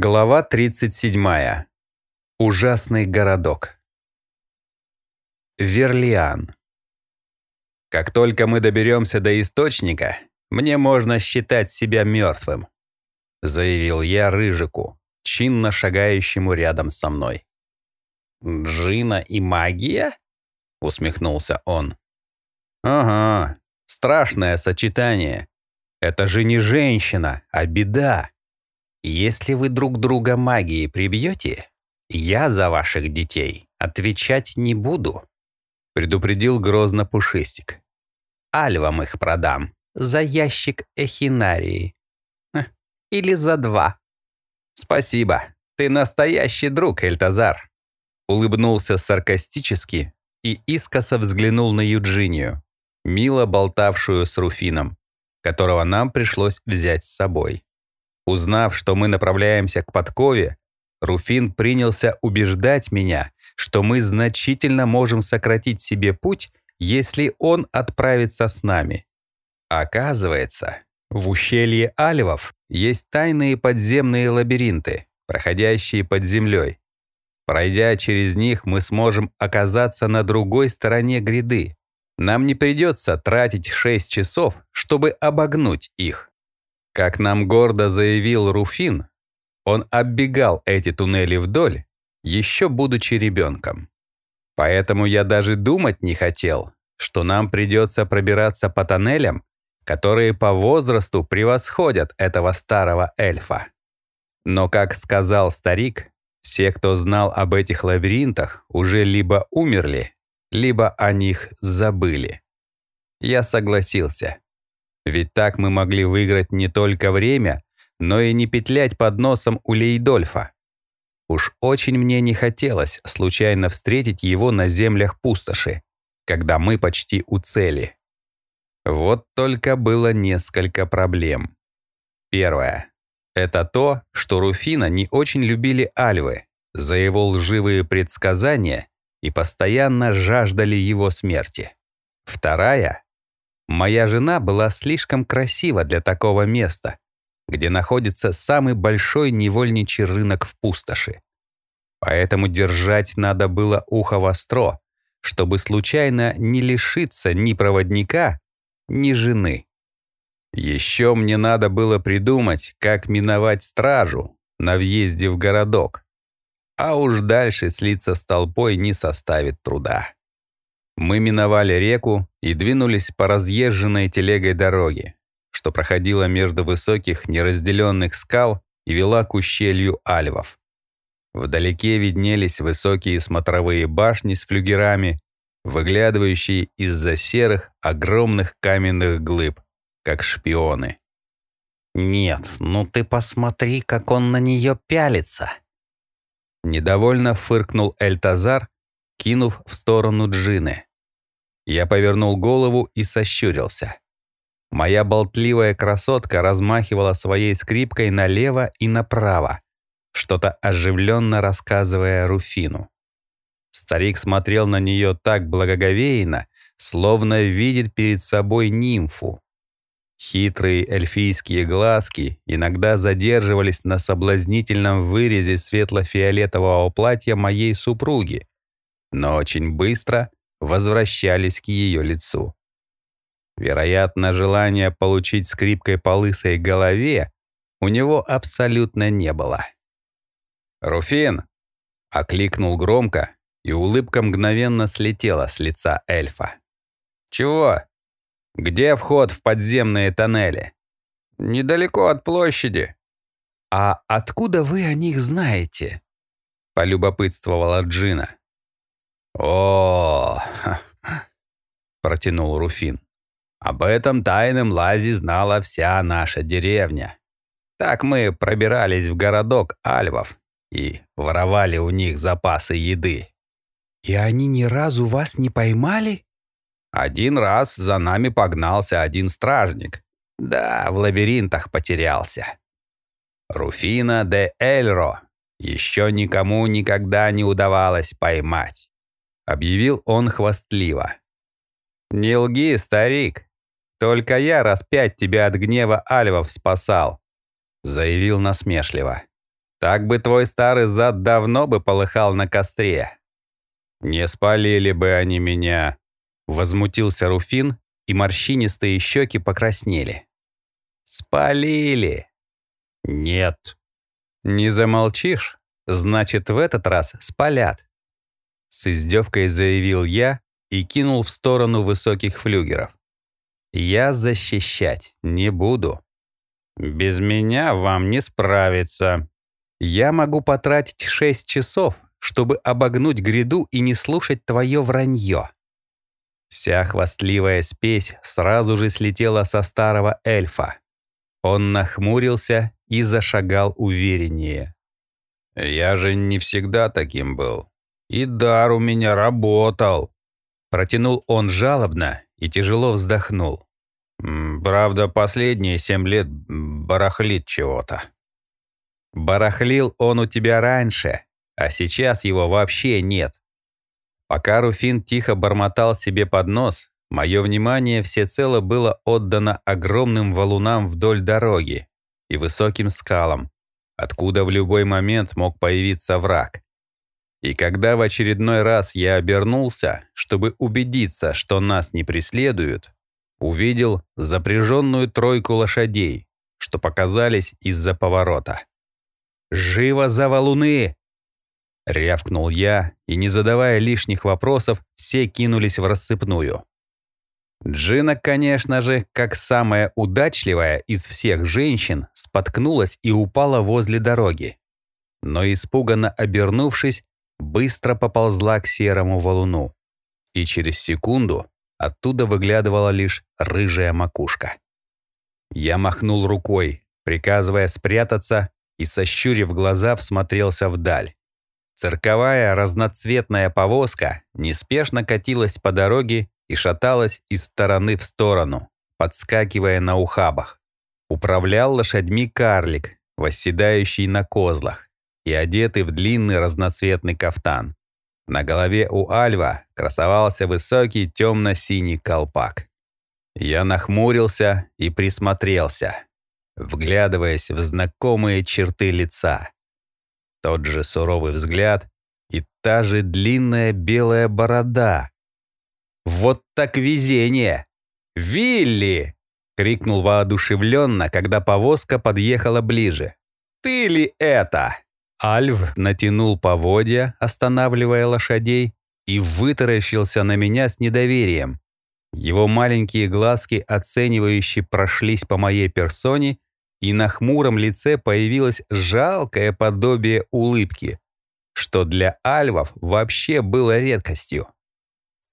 Глава 37. Ужасный городок. Верлиан. Как только мы доберемся до источника, мне можно считать себя мертвым, заявил я Рыжику, чинно шагающему рядом со мной. Джина и магия? усмехнулся он. Ага, страшное сочетание. Это же не женщина, а беда. Если вы друг друга магией прибьете, я за ваших детей отвечать не буду», — предупредил грозно Пушистик. «Альвам их продам за ящик эхинарии. Или за два». «Спасибо, ты настоящий друг, Эльтазар», — улыбнулся саркастически и искоса взглянул на Юджинию, мило болтавшую с Руфином, которого нам пришлось взять с собой. Узнав, что мы направляемся к подкове, Руфин принялся убеждать меня, что мы значительно можем сократить себе путь, если он отправится с нами. Оказывается, в ущелье Альвов есть тайные подземные лабиринты, проходящие под землей. Пройдя через них, мы сможем оказаться на другой стороне гряды. Нам не придется тратить 6 часов, чтобы обогнуть их. Как нам гордо заявил Руфин, он оббегал эти туннели вдоль, еще будучи ребенком. Поэтому я даже думать не хотел, что нам придется пробираться по тоннелям, которые по возрасту превосходят этого старого эльфа. Но, как сказал старик, все, кто знал об этих лабиринтах, уже либо умерли, либо о них забыли. Я согласился. Ведь так мы могли выиграть не только время, но и не петлять под носом у Лейдольфа. Уж очень мне не хотелось случайно встретить его на землях пустоши, когда мы почти у цели. Вот только было несколько проблем. Первое. Это то, что Руфина не очень любили альвы за его лживые предсказания и постоянно жаждали его смерти. Вторая Моя жена была слишком красива для такого места, где находится самый большой невольничий рынок в пустоши. Поэтому держать надо было ухо востро, чтобы случайно не лишиться ни проводника, ни жены. Еще мне надо было придумать, как миновать стражу на въезде в городок. А уж дальше слиться с толпой не составит труда. Мы миновали реку и двинулись по разъезженной телегой дороге, что проходила между высоких неразделенных скал и вела к ущелью Альвов. Вдалеке виднелись высокие смотровые башни с флюгерами, выглядывающие из-за серых огромных каменных глыб, как шпионы. «Нет, ну ты посмотри, как он на нее пялится!» Недовольно фыркнул Эльтазар, кинув в сторону Джины. Я повернул голову и сощурился. Моя болтливая красотка размахивала своей скрипкой налево и направо, что-то оживленно рассказывая Руфину. Старик смотрел на нее так благоговейно, словно видит перед собой нимфу. Хитрые эльфийские глазки иногда задерживались на соблазнительном вырезе светло-фиолетового платья моей супруги, но очень быстро возвращались к ее лицу. Вероятно, желание получить скрипкой по лысой голове у него абсолютно не было. «Руфин!» — окликнул громко, и улыбка мгновенно слетела с лица эльфа. «Чего? Где вход в подземные тоннели?» «Недалеко от площади». «А откуда вы о них знаете?» — полюбопытствовала Джина. «О, протянул Руфин. Об этом тайном лазе знала вся наша деревня. Так мы пробирались в городок Альвов и воровали у них запасы еды. И они ни разу вас не поймали? Один раз за нами погнался один стражник. Да, в лабиринтах потерялся. Руфина де Эльро еще никому никогда не удавалось поймать объявил он хвастливо. «Не лги, старик. Только я раз пять тебя от гнева альвов спасал», заявил насмешливо. Так бы твой старый зад давно бы полыхал на костре. Не спалили бы они меня, возмутился Руфин, и морщинистые щеки покраснели. Спалили. Нет. Не замолчишь? Значит, в этот раз спалят. С издевкой заявил я и кинул в сторону высоких флюгеров. Я защищать не буду. Без меня вам не справиться. Я могу потратить шесть часов, чтобы обогнуть гряду и не слушать твое вранье. Вся хвастливая спесь сразу же слетела со старого эльфа. Он нахмурился и зашагал увереннее. «Я же не всегда таким был. И дар у меня работал!» Протянул он жалобно и тяжело вздохнул. «Правда, последние семь лет барахлит чего-то». «Барахлил он у тебя раньше, а сейчас его вообще нет. Пока Руфин тихо бормотал себе под нос, мое внимание всецело было отдано огромным валунам вдоль дороги и высоким скалам, откуда в любой момент мог появиться враг. И когда в очередной раз я обернулся, чтобы убедиться, что нас не преследуют, увидел запряженную тройку лошадей, что показались из-за поворота. «Живо за валуны!» Рявкнул я, и, не задавая лишних вопросов, все кинулись в рассыпную. Джина, конечно же, как самая удачливая из всех женщин, споткнулась и упала возле дороги. Но испуганно обернувшись, быстро поползла к серому валуну. И через секунду оттуда выглядывала лишь рыжая макушка. Я махнул рукой, приказывая спрятаться, и, сощурив глаза, всмотрелся вдаль. Цирковая разноцветная повозка неспешно катилась по дороге и шаталась из стороны в сторону, подскакивая на ухабах. Управлял лошадьми карлик, восседающий на козлах и одетый в длинный разноцветный кафтан. На голове у Альва красовался высокий темно-синий колпак. Я нахмурился и присмотрелся, вглядываясь в знакомые черты лица. Тот же суровый взгляд и та же длинная белая борода. Вот так везение! «Вилли!» — крикнул воодушевленно, когда повозка подъехала ближе. «Ты ли это?» Альв натянул поводья, останавливая лошадей, и вытаращился на меня с недоверием. Его маленькие глазки оценивающе прошлись по моей персоне и на хмуром лице появилось жалкое подобие улыбки, что для альвов вообще было редкостью.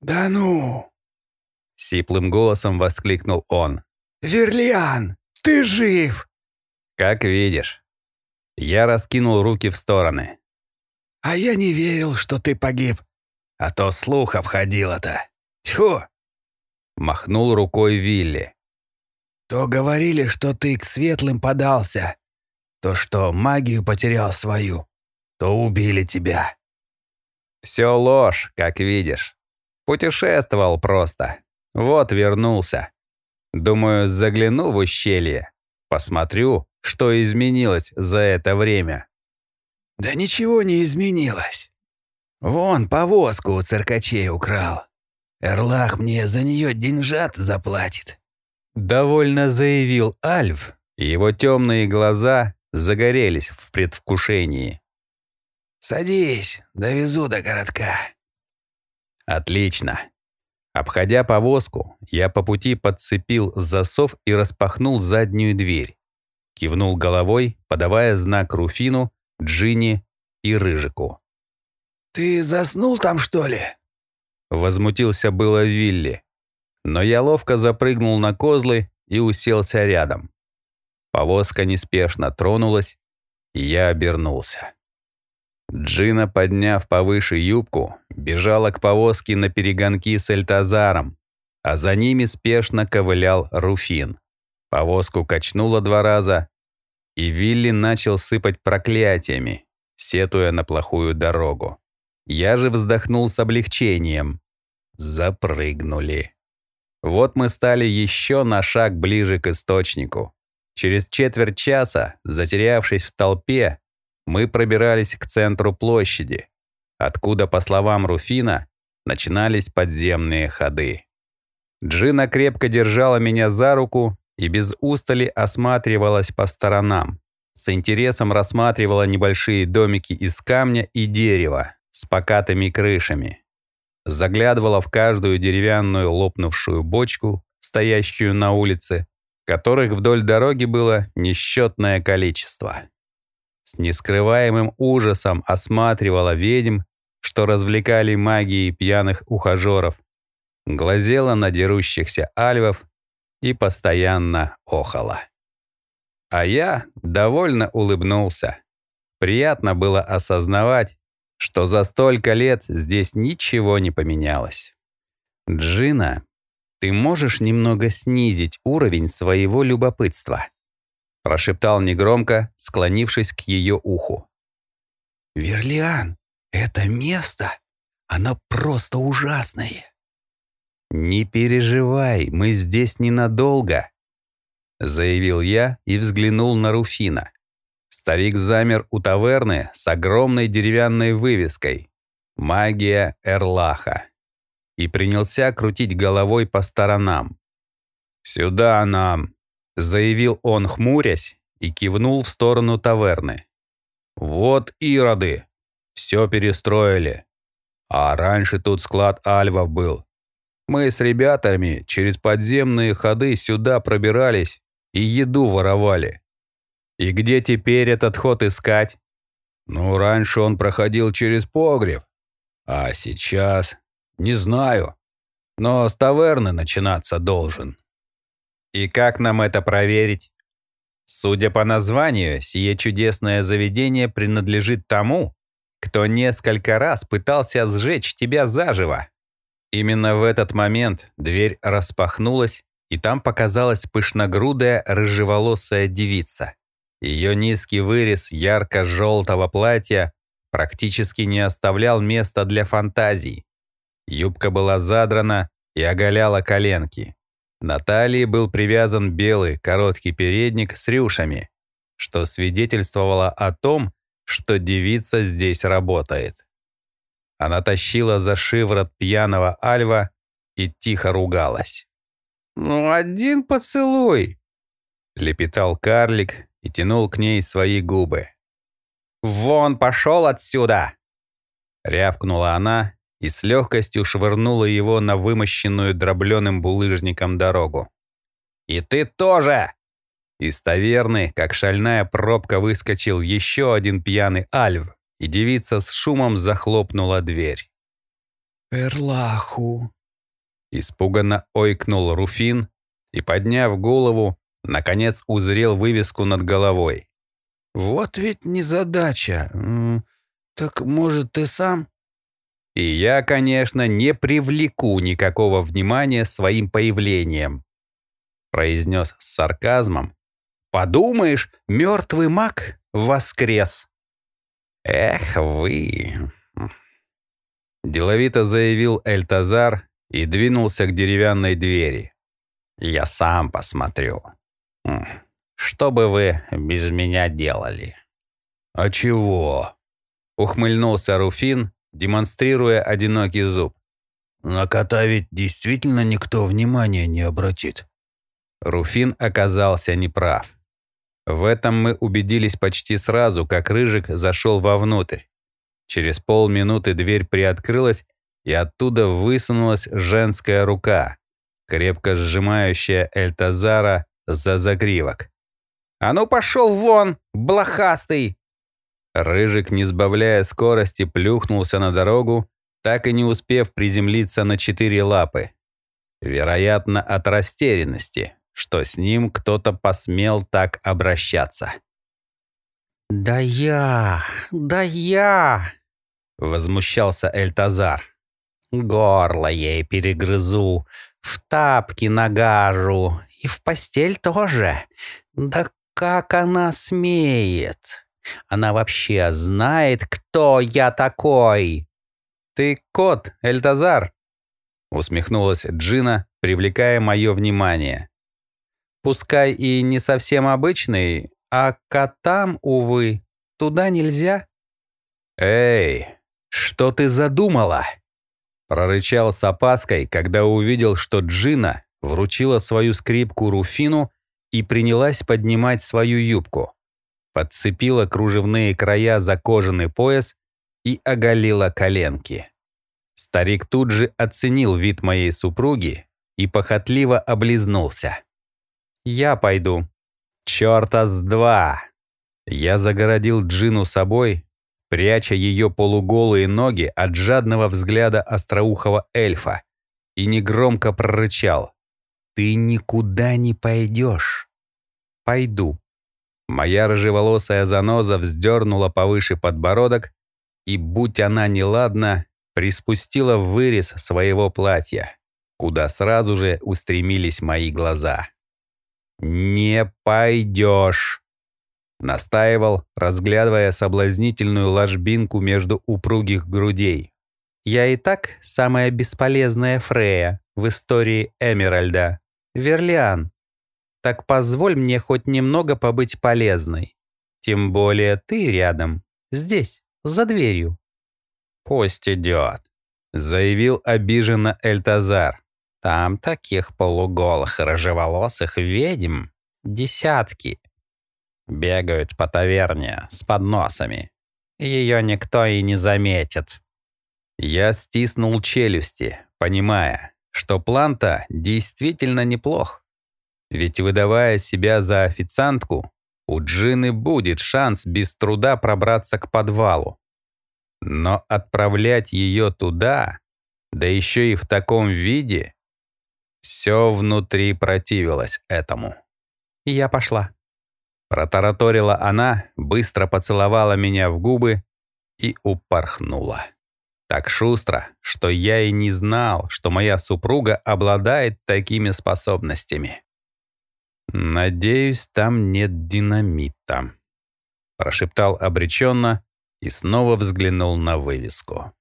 «Да ну!» — сиплым голосом воскликнул он. «Верлиан, ты жив!» «Как видишь». Я раскинул руки в стороны. «А я не верил, что ты погиб. А то слухов ходило-то. Тьфу!» Махнул рукой Вилли. То говорили, что ты к светлым подался, то что магию потерял свою, то убили тебя. Все ложь, как видишь. Путешествовал просто. Вот вернулся. Думаю, загляну в ущелье. Посмотрю, что изменилось за это время. Да ничего не изменилось. Вон повозку у циркачей украл. Эрлах мне за нее деньжат заплатит. Довольно заявил Альв, и его темные глаза загорелись в предвкушении. «Садись, довезу до городка». «Отлично». Обходя повозку, я по пути подцепил засов и распахнул заднюю дверь. Кивнул головой, подавая знак Руфину, Джинни и Рыжику. «Ты заснул там, что ли?» Возмутился было Вилли но я ловко запрыгнул на козлы и уселся рядом. Повозка неспешно тронулась, и я обернулся. Джина, подняв повыше юбку, бежала к повозке на перегонки с Эльтазаром, а за ними спешно ковылял Руфин. Повозку качнуло два раза, и Вилли начал сыпать проклятиями, сетуя на плохую дорогу. Я же вздохнул с облегчением. Запрыгнули. Вот мы стали еще на шаг ближе к источнику. Через четверть часа, затерявшись в толпе, мы пробирались к центру площади, откуда, по словам Руфина, начинались подземные ходы. Джина крепко держала меня за руку и без устали осматривалась по сторонам. С интересом рассматривала небольшие домики из камня и дерева с покатыми крышами. Заглядывала в каждую деревянную лопнувшую бочку, стоящую на улице, которых вдоль дороги было несчетное количество. С нескрываемым ужасом осматривала ведьм, что развлекали магией пьяных ухажеров, глазела на дерущихся альвов и постоянно охала. А я довольно улыбнулся. Приятно было осознавать, что за столько лет здесь ничего не поменялось. «Джина, ты можешь немного снизить уровень своего любопытства?» прошептал негромко, склонившись к ее уху. «Верлиан, это место, оно просто ужасное». «Не переживай, мы здесь ненадолго», заявил я и взглянул на Руфина. Старик замер у таверны с огромной деревянной вывеской «Магия Эрлаха» и принялся крутить головой по сторонам. «Сюда нам!» — заявил он, хмурясь, и кивнул в сторону таверны. «Вот ироды! Все перестроили. А раньше тут склад альвов был. Мы с ребятами через подземные ходы сюда пробирались и еду воровали. И где теперь этот ход искать? Ну, раньше он проходил через погреб, а сейчас не знаю. Но с таверны начинаться должен. И как нам это проверить? Судя по названию, сие чудесное заведение принадлежит тому, кто несколько раз пытался сжечь тебя заживо. Именно в этот момент дверь распахнулась, и там показалась пышногрудая рыжеволосая девица. Ее низкий вырез ярко-желтого платья практически не оставлял места для фантазий. Юбка была задрана и оголяла коленки. На талии был привязан белый короткий передник с рюшами, что свидетельствовало о том, что девица здесь работает. Она тащила за шиворот пьяного Альва и тихо ругалась. «Ну, один поцелуй!» — лепетал карлик и тянул к ней свои губы. «Вон, пошел отсюда!» Рявкнула она и с легкостью швырнула его на вымощенную дробленым булыжником дорогу. «И ты тоже!» Из таверны, как шальная пробка, выскочил еще один пьяный альв, и девица с шумом захлопнула дверь. «Эрлаху!» Испуганно ойкнул Руфин и, подняв голову, наконец узрел вывеску над головой. «Вот ведь незадача. Так, может, ты сам?» И я, конечно, не привлеку никакого внимания своим появлением, произнес с сарказмом. Подумаешь, мертвый маг воскрес. Эх вы. Деловито заявил Эльтазар и двинулся к деревянной двери. «Я сам посмотрю. Что бы вы без меня делали?» «А чего?» — ухмыльнулся Руфин, демонстрируя одинокий зуб. «На кота ведь действительно никто внимания не обратит». Руфин оказался неправ. В этом мы убедились почти сразу, как Рыжик зашел вовнутрь. Через полминуты дверь приоткрылась, и оттуда высунулась женская рука, крепко сжимающая Эльтазара за загривок. «А ну пошел вон, блохастый!» Рыжик, не сбавляя скорости, плюхнулся на дорогу, так и не успев приземлиться на четыре лапы. Вероятно, от растерянности, что с ним кто-то посмел так обращаться. «Да я! Да я!» — возмущался Эльтазар. Горло ей перегрызу, в тапки нагажу и в постель тоже. Да как она смеет? Она вообще знает, кто я такой? Ты кот, Эльтазар? Усмехнулась Джина, привлекая мое внимание. Пускай и не совсем обычный, а котам, увы, Туда нельзя?» «Эй, что ты задумала?» Прорычал с опаской, когда увидел, что Джина вручила свою скрипку Руфину и принялась поднимать свою юбку. Подцепила кружевные края за кожаный пояс и оголила коленки. Старик тут же оценил вид моей супруги и похотливо облизнулся. «Я пойду». «Чёрта с два!» Я загородил Джину собой, пряча ее полуголые ноги от жадного взгляда остроухого эльфа, и негромко прорычал. «Ты никуда не пойдешь». «Пойду». Моя рыжеволосая заноза вздернула повыше подбородок и, будь она неладна, приспустила вырез своего платья, куда сразу же устремились мои глаза. «Не пойдешь!» Настаивал, разглядывая соблазнительную ложбинку между упругих грудей. «Я и так самая бесполезная Фрея в истории Эмеральда. Верлиан. Так позволь мне хоть немного побыть полезной. Тем более ты рядом, здесь, за дверью». «Пусть идет», — заявил обиженно Эльтазар. «Там таких полуголых рыжеволосых ведьм десятки. Бегают по таверне с подносами. Ее никто и не заметит». Я стиснул челюсти, понимая, что план-то действительно неплох. Ведь выдавая себя за официантку, у Джины будет шанс без труда пробраться к подвалу. Но отправлять ее туда, да еще и в таком виде, все внутри противилось этому. «Я пошла», Протараторила она, быстро поцеловала меня в губы и упорхнула. Так шустро, что я и не знал, что моя супруга обладает такими способностями. «Надеюсь, там нет динамита», — прошептал обреченно и снова взглянул на вывеску.